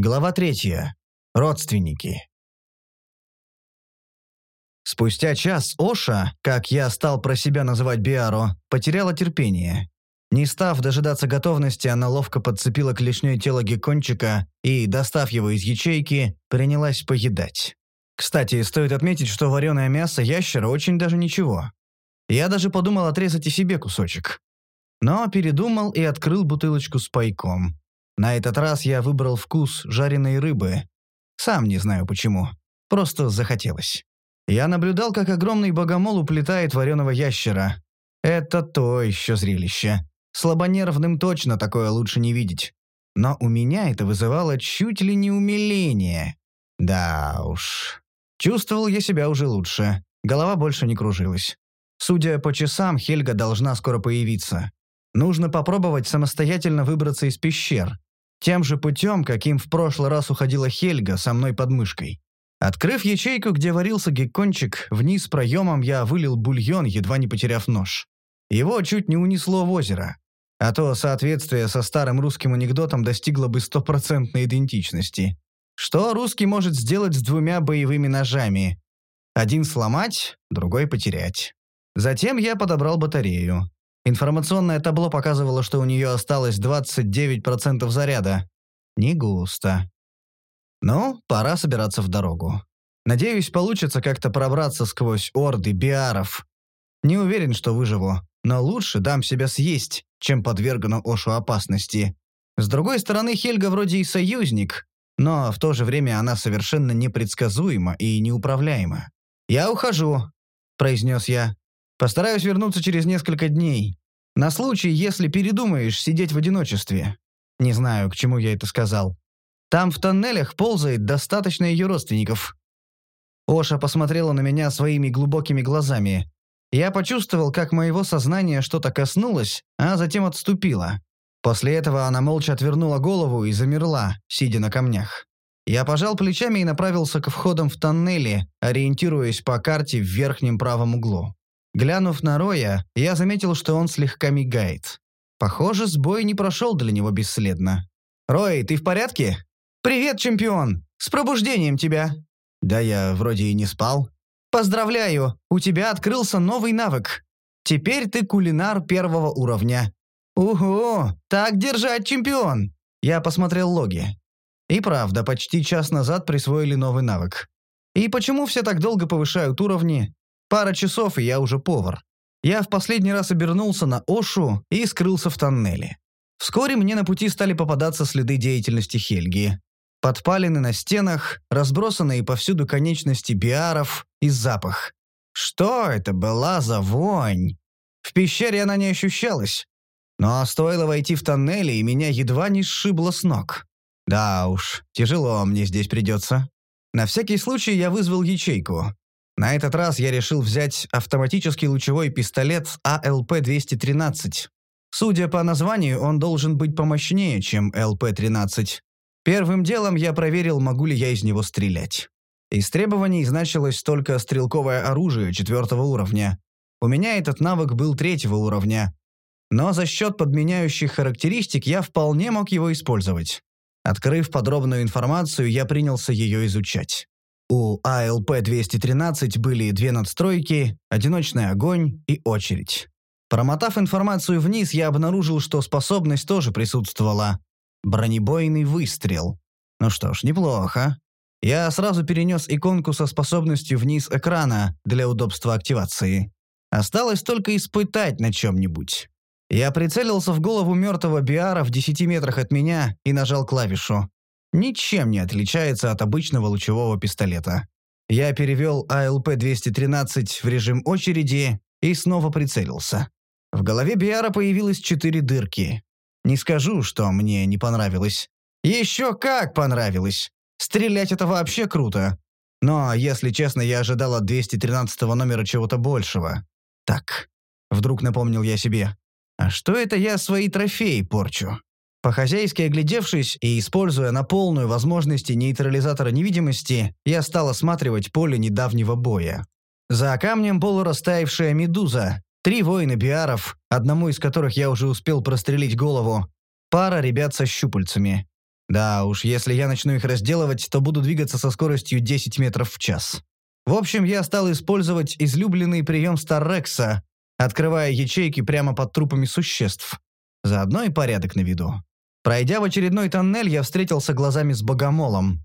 Глава третья. Родственники. Спустя час Оша, как я стал про себя называть Биару, потеряла терпение. Не став дожидаться готовности, она ловко подцепила клешней тело геккончика и, достав его из ячейки, принялась поедать. Кстати, стоит отметить, что вареное мясо ящера очень даже ничего. Я даже подумал отрезать и себе кусочек. Но передумал и открыл бутылочку с пайком. На этот раз я выбрал вкус жареной рыбы. Сам не знаю почему. Просто захотелось. Я наблюдал, как огромный богомол уплетает вареного ящера. Это то еще зрелище. Слабонервным точно такое лучше не видеть. Но у меня это вызывало чуть ли не умиление. Да уж. Чувствовал я себя уже лучше. Голова больше не кружилась. Судя по часам, Хельга должна скоро появиться. Нужно попробовать самостоятельно выбраться из пещер. Тем же путем, каким в прошлый раз уходила Хельга со мной под мышкой. Открыв ячейку, где варился геккончик, вниз проемом я вылил бульон, едва не потеряв нож. Его чуть не унесло в озеро. А то соответствие со старым русским анекдотом достигло бы стопроцентной идентичности. Что русский может сделать с двумя боевыми ножами? Один сломать, другой потерять. Затем я подобрал батарею. Информационное табло показывало, что у нее осталось 29% заряда. Не густо. Ну, пора собираться в дорогу. Надеюсь, получится как-то пробраться сквозь орды биаров. Не уверен, что выживу, но лучше дам себя съесть, чем подвергну Ошу опасности. С другой стороны, Хельга вроде и союзник, но в то же время она совершенно непредсказуема и неуправляема. «Я ухожу», — произнес я. Постараюсь вернуться через несколько дней. На случай, если передумаешь сидеть в одиночестве. Не знаю, к чему я это сказал. Там в тоннелях ползает достаточно ее родственников». Оша посмотрела на меня своими глубокими глазами. Я почувствовал, как моего сознания что-то коснулось, а затем отступило. После этого она молча отвернула голову и замерла, сидя на камнях. Я пожал плечами и направился к входам в тоннели, ориентируясь по карте в верхнем правом углу. Глянув на Роя, я заметил, что он слегка мигает. Похоже, сбой не прошел для него бесследно. «Рой, ты в порядке?» «Привет, чемпион! С пробуждением тебя!» «Да я вроде и не спал». «Поздравляю! У тебя открылся новый навык. Теперь ты кулинар первого уровня». «Угу! Так держать, чемпион!» Я посмотрел логи. И правда, почти час назад присвоили новый навык. И почему все так долго повышают уровни? Пара часов, и я уже повар. Я в последний раз обернулся на Ошу и скрылся в тоннеле. Вскоре мне на пути стали попадаться следы деятельности Хельги. Подпалины на стенах, разбросанные повсюду конечности биаров и запах. Что это была за вонь? В пещере она не ощущалась. Но стоило войти в тоннели, и меня едва не сшибло с ног. Да уж, тяжело мне здесь придется. На всякий случай я вызвал ячейку. На этот раз я решил взять автоматический лучевой пистолет АЛП-213. Судя по названию, он должен быть помощнее, чем ЛП-13. Первым делом я проверил, могу ли я из него стрелять. Из требований значилось только стрелковое оружие четвертого уровня. У меня этот навык был третьего уровня. Но за счет подменяющих характеристик я вполне мог его использовать. Открыв подробную информацию, я принялся ее изучать. У АЛП-213 были две надстройки, одиночный огонь и очередь. Промотав информацию вниз, я обнаружил, что способность тоже присутствовала. Бронебойный выстрел. Ну что ж, неплохо. Я сразу перенес иконку со способностью вниз экрана для удобства активации. Осталось только испытать на чем-нибудь. Я прицелился в голову мертвого Биара в 10 метрах от меня и нажал клавишу ничем не отличается от обычного лучевого пистолета. Я перевел АЛП-213 в режим очереди и снова прицелился. В голове Биара появилось четыре дырки. Не скажу, что мне не понравилось. Еще как понравилось! Стрелять это вообще круто. Но, если честно, я ожидал от 213 номера чего-то большего. Так, вдруг напомнил я себе. А что это я свои трофеи порчу? По-хозяйски оглядевшись и используя на полную возможности нейтрализатора невидимости, я стал осматривать поле недавнего боя. За камнем полурастаявшая медуза, три воина биаров, одному из которых я уже успел прострелить голову, пара ребят со щупальцами. Да уж, если я начну их разделывать, то буду двигаться со скоростью 10 метров в час. В общем, я стал использовать излюбленный прием Старрекса, открывая ячейки прямо под трупами существ. Заодно и порядок на виду. Пройдя в очередной тоннель, я встретился глазами с богомолом.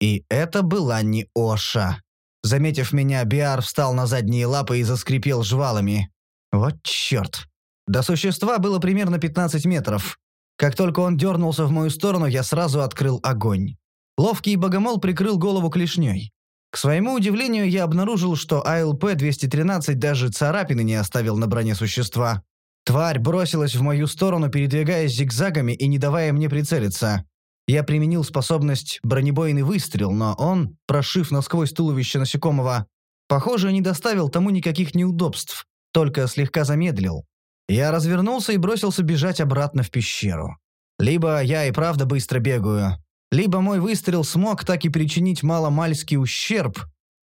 И это была не Оша. Заметив меня, Биар встал на задние лапы и заскрипел жвалами. Вот черт. До существа было примерно 15 метров. Как только он дернулся в мою сторону, я сразу открыл огонь. Ловкий богомол прикрыл голову клешней. К своему удивлению, я обнаружил, что АЛП-213 даже царапины не оставил на броне существа. Тварь бросилась в мою сторону, передвигаясь зигзагами и не давая мне прицелиться. Я применил способность бронебойный выстрел, но он, прошив насквозь туловище насекомого, похоже, не доставил тому никаких неудобств, только слегка замедлил. Я развернулся и бросился бежать обратно в пещеру. Либо я и правда быстро бегаю, либо мой выстрел смог так и причинить маломальский ущерб,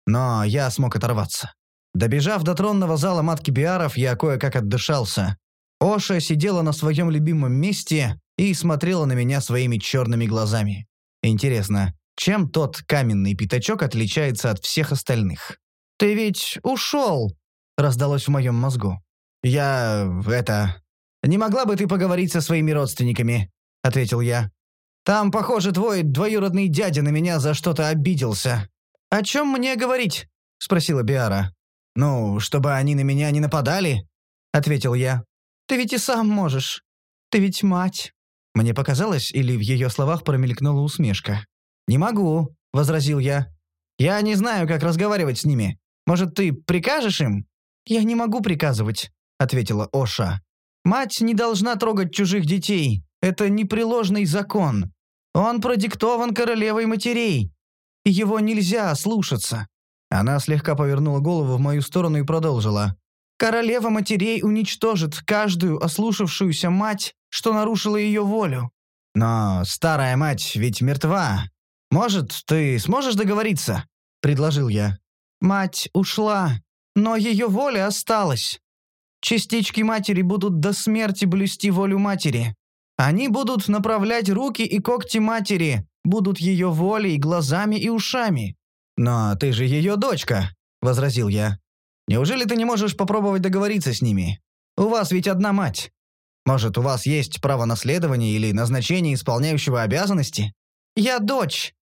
но я смог оторваться. Добежав до тронного зала матки Биаров, я кое-как отдышался. Оша сидела на своем любимом месте и смотрела на меня своими черными глазами. Интересно, чем тот каменный пятачок отличается от всех остальных? «Ты ведь ушел!» — раздалось в моем мозгу. «Я... это... Не могла бы ты поговорить со своими родственниками?» — ответил я. «Там, похоже, твой двоюродный дядя на меня за что-то обиделся». «О чем мне говорить?» — спросила Биара. «Ну, чтобы они на меня не нападали?» — ответил я. «Ты ведь и сам можешь. Ты ведь мать». Мне показалось, или в ее словах промелькнула усмешка. «Не могу», — возразил я. «Я не знаю, как разговаривать с ними. Может, ты прикажешь им?» «Я не могу приказывать ответила Оша. «Мать не должна трогать чужих детей. Это непреложный закон. Он продиктован королевой матерей. Его нельзя слушаться». Она слегка повернула голову в мою сторону и продолжила. «Королева матерей уничтожит каждую ослушавшуюся мать, что нарушила ее волю». «Но старая мать ведь мертва. Может, ты сможешь договориться?» – предложил я. «Мать ушла, но ее воля осталась. Частички матери будут до смерти блюсти волю матери. Они будут направлять руки и когти матери, будут ее волей, глазами и ушами. «Но ты же ее дочка», — возразил я. «Неужели ты не можешь попробовать договориться с ними? У вас ведь одна мать. Может, у вас есть право наследования или назначение исполняющего обязанности?» «Я дочь,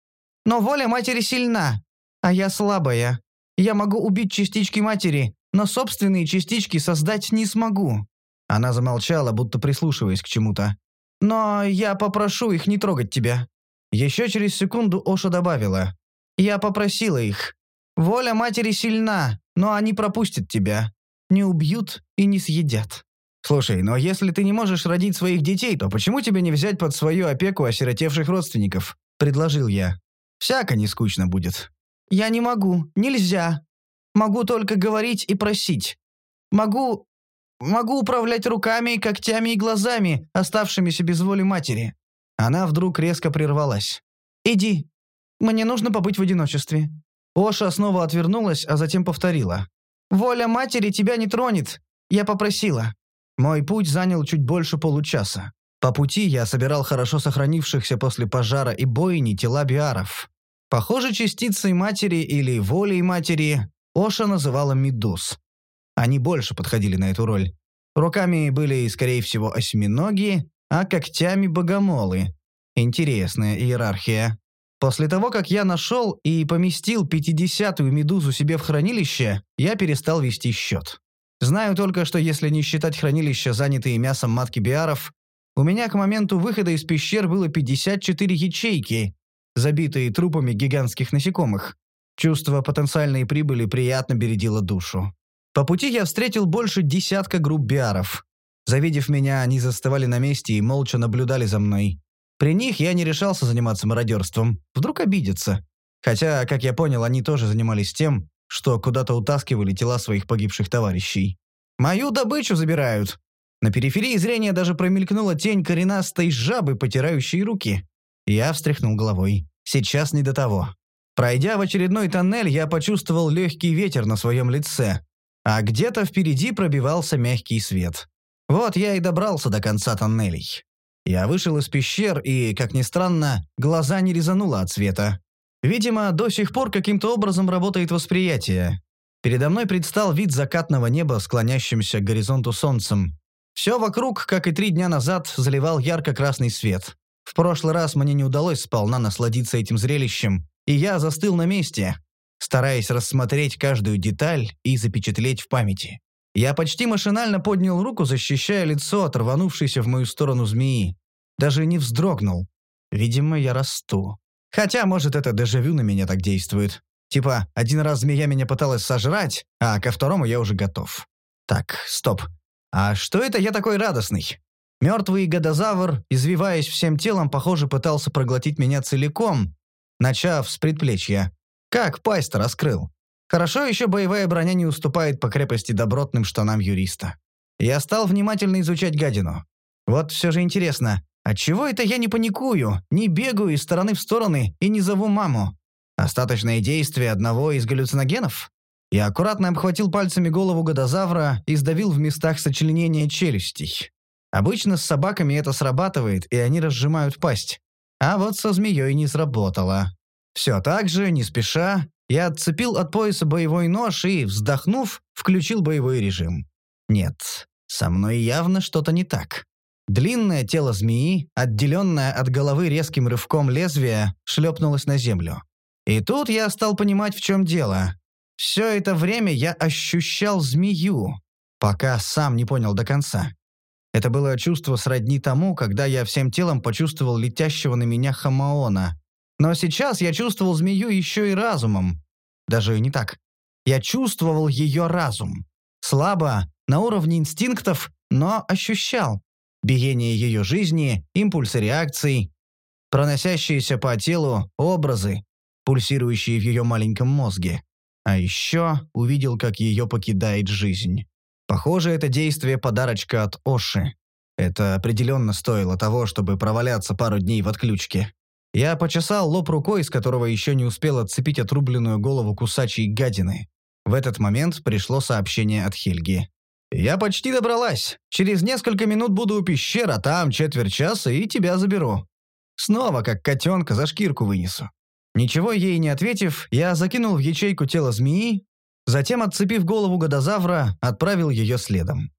но воля матери сильна, а я слабая. Я могу убить частички матери, но собственные частички создать не смогу». Она замолчала, будто прислушиваясь к чему-то. «Но я попрошу их не трогать тебя». Еще через секунду Оша добавила. «Я попросила их. Воля матери сильна, но они пропустят тебя. Не убьют и не съедят». «Слушай, но если ты не можешь родить своих детей, то почему тебе не взять под свою опеку осиротевших родственников?» – предложил я. «Всяко не скучно будет». «Я не могу, нельзя», Могу только говорить и просить. Могу... могу управлять руками, когтями и глазами, оставшимися без воли матери». Она вдруг резко прервалась. «Иди. Мне нужно побыть в одиночестве». Оша снова отвернулась, а затем повторила. «Воля матери тебя не тронет. Я попросила». Мой путь занял чуть больше получаса. По пути я собирал хорошо сохранившихся после пожара и бойни тела биаров. Похоже, частицей матери или волей матери Оша называла медуз. Они больше подходили на эту роль. Руками были, скорее всего, осьминоги, а когтями богомолы. Интересная иерархия. После того, как я нашел и поместил пятидесятую медузу себе в хранилище, я перестал вести счет. Знаю только, что если не считать хранилища, занятые мясом матки биаров, у меня к моменту выхода из пещер было 54 ячейки, забитые трупами гигантских насекомых. Чувство потенциальной прибыли приятно бередило душу. По пути я встретил больше десятка групп биаров. Завидев меня, они застывали на месте и молча наблюдали за мной. При них я не решался заниматься мародерством. Вдруг обидятся. Хотя, как я понял, они тоже занимались тем, что куда-то утаскивали тела своих погибших товарищей. «Мою добычу забирают!» На периферии зрения даже промелькнула тень коренастой жабы, потирающей руки. Я встряхнул головой. «Сейчас не до того. Пройдя в очередной тоннель, я почувствовал легкий ветер на своем лице, а где-то впереди пробивался мягкий свет. Вот я и добрался до конца тоннелей. Я вышел из пещер и, как ни странно, глаза не резануло от света. Видимо, до сих пор каким-то образом работает восприятие. Передо мной предстал вид закатного неба, склонящимся к горизонту солнцем. Все вокруг, как и три дня назад, заливал ярко-красный свет. В прошлый раз мне не удалось сполна насладиться этим зрелищем, и я застыл на месте, стараясь рассмотреть каждую деталь и запечатлеть в памяти. Я почти машинально поднял руку, защищая лицо от рванувшейся в мою сторону змеи. Даже не вздрогнул. Видимо, я расту. Хотя, может, это дежавю на меня так действует. Типа, один раз змея меня пыталась сожрать, а ко второму я уже готов. Так, стоп. А что это я такой радостный? Мертвый гадозавр, извиваясь всем телом, похоже, пытался проглотить меня целиком, начав с предплечья. Как пасть раскрыл. Хорошо еще боевая броня не уступает по крепости добротным штанам юриста. Я стал внимательно изучать гадину. Вот все же интересно, отчего это я не паникую, не бегаю из стороны в стороны и не зову маму? Остаточное действие одного из галлюциногенов? Я аккуратно обхватил пальцами голову гадозавра и сдавил в местах сочленения челюстей. Обычно с собаками это срабатывает, и они разжимают пасть. А вот со змеей не сработало. Все так же, не спеша, я отцепил от пояса боевой нож и, вздохнув, включил боевой режим. Нет, со мной явно что-то не так. Длинное тело змеи, отделенное от головы резким рывком лезвия, шлепнулось на землю. И тут я стал понимать, в чем дело. Все это время я ощущал змею, пока сам не понял до конца. Это было чувство сродни тому, когда я всем телом почувствовал летящего на меня хамаона, но сейчас я чувствовал змею еще и разумом. Даже не так. Я чувствовал ее разум. Слабо, на уровне инстинктов, но ощущал. Биение ее жизни, импульсы реакций, проносящиеся по телу образы, пульсирующие в ее маленьком мозге. А еще увидел, как ее покидает жизнь. Похоже, это действие подарочка от Оши. Это определенно стоило того, чтобы проваляться пару дней в отключке. Я почесал лоб рукой, с которого еще не успел отцепить отрубленную голову кусачей гадины. В этот момент пришло сообщение от Хельги. «Я почти добралась. Через несколько минут буду у пещеры, а там четверть часа, и тебя заберу. Снова, как котенка, за шкирку вынесу». Ничего ей не ответив, я закинул в ячейку тело змеи, затем, отцепив голову гадозавра, отправил ее следом.